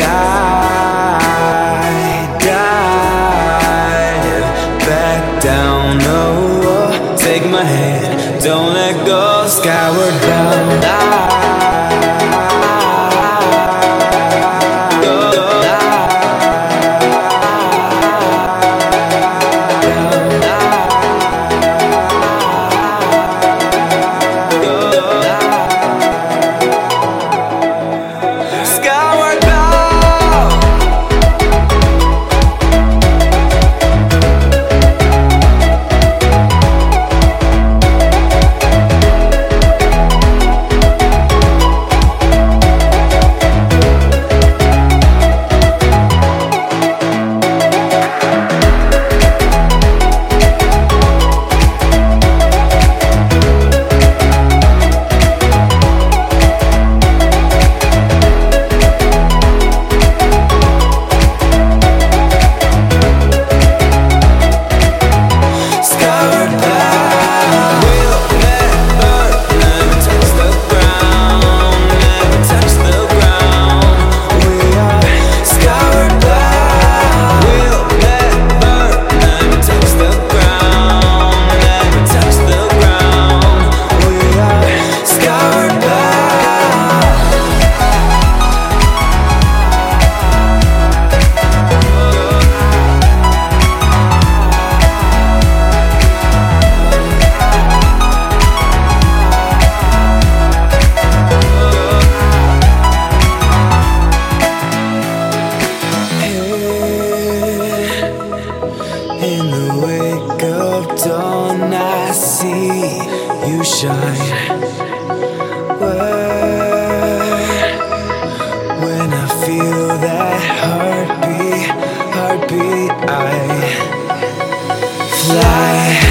Guide, guide, back down. dawn I see you shine. When I feel that heartbeat, heartbeat, I fly.